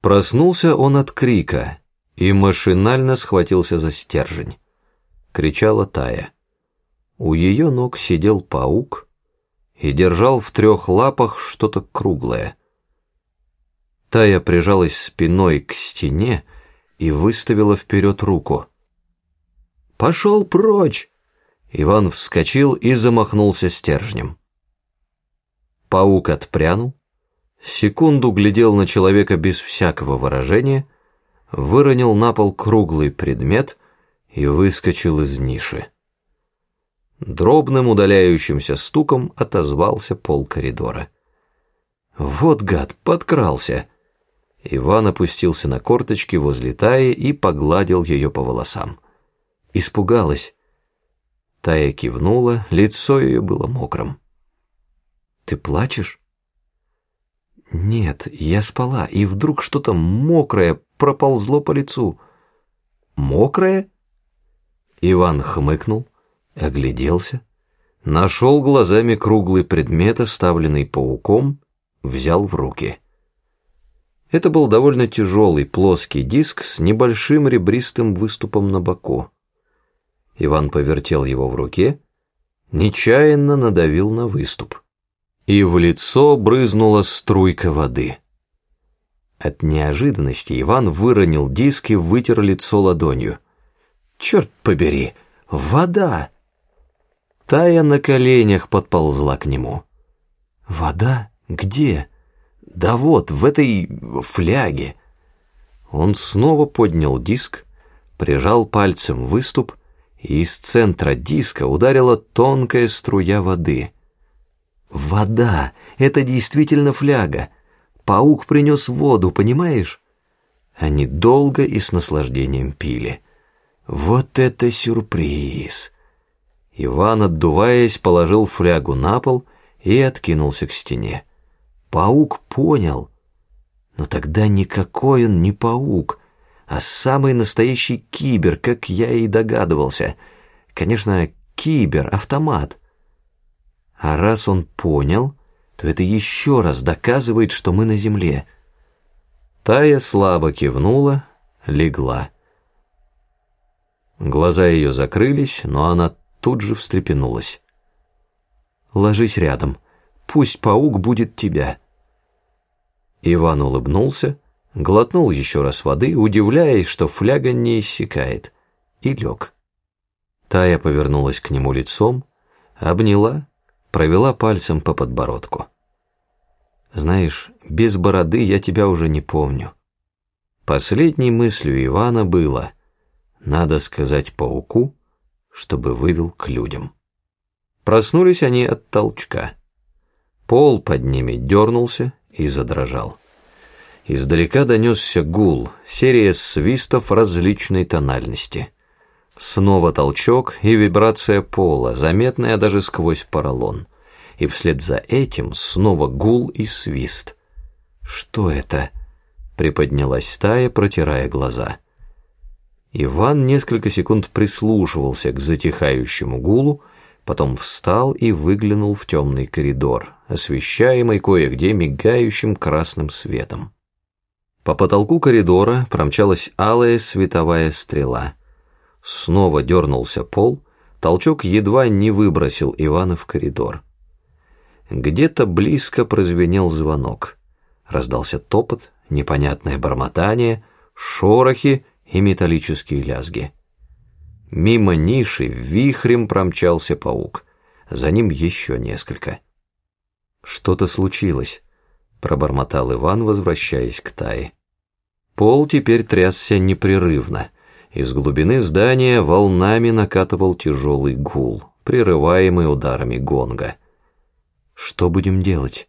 Проснулся он от крика и машинально схватился за стержень. Кричала Тая. У ее ног сидел паук и держал в трех лапах что-то круглое. Тая прижалась спиной к стене и выставила вперед руку. «Пошел прочь!» Иван вскочил и замахнулся стержнем. Паук отпрянул, секунду глядел на человека без всякого выражения, выронил на пол круглый предмет и выскочил из ниши. Дробным удаляющимся стуком отозвался пол коридора. «Вот гад, подкрался!» Иван опустился на корточки возле Таи и погладил ее по волосам. Испугалась. Тая кивнула, лицо ее было мокрым. «Ты плачешь?» «Нет, я спала, и вдруг что-то мокрое проползло по лицу». «Мокрое?» Иван хмыкнул, огляделся, нашел глазами круглый предмет, оставленный пауком, взял в руки. Это был довольно тяжелый плоский диск с небольшим ребристым выступом на боку. Иван повертел его в руке, нечаянно надавил на выступ и в лицо брызнула струйка воды. От неожиданности Иван выронил диск и вытер лицо ладонью. «Черт побери, вода!» Тая на коленях подползла к нему. «Вода? Где?» «Да вот, в этой фляге». Он снова поднял диск, прижал пальцем выступ, и из центра диска ударила тонкая струя воды — Вода! Это действительно фляга. Паук принес воду, понимаешь? Они долго и с наслаждением пили. Вот это сюрприз! Иван, отдуваясь, положил флягу на пол и откинулся к стене. Паук понял. Но тогда никакой он не паук, а самый настоящий кибер, как я и догадывался. Конечно, кибер, автомат — а раз он понял, то это еще раз доказывает, что мы на земле. Тая слабо кивнула, легла. Глаза ее закрылись, но она тут же встрепенулась. «Ложись рядом, пусть паук будет тебя». Иван улыбнулся, глотнул еще раз воды, удивляясь, что фляга не иссякает, и лег. Тая повернулась к нему лицом, обняла провела пальцем по подбородку. «Знаешь, без бороды я тебя уже не помню». Последней мыслью Ивана было «надо сказать пауку, чтобы вывел к людям». Проснулись они от толчка. Пол под ними дернулся и задрожал. Издалека донесся гул, серия свистов различной тональности — Снова толчок и вибрация пола, заметная даже сквозь поролон. И вслед за этим снова гул и свист. «Что это?» — приподнялась стая, протирая глаза. Иван несколько секунд прислушивался к затихающему гулу, потом встал и выглянул в темный коридор, освещаемый кое-где мигающим красным светом. По потолку коридора промчалась алая световая стрела — Снова дернулся пол, толчок едва не выбросил Ивана в коридор. Где-то близко прозвенел звонок. Раздался топот, непонятное бормотание, шорохи и металлические лязги. Мимо ниши вихрем промчался паук. За ним еще несколько. «Что-то случилось», — пробормотал Иван, возвращаясь к Тае. Пол теперь трясся непрерывно — из глубины здания волнами накатывал тяжелый гул, прерываемый ударами гонга. «Что будем делать?»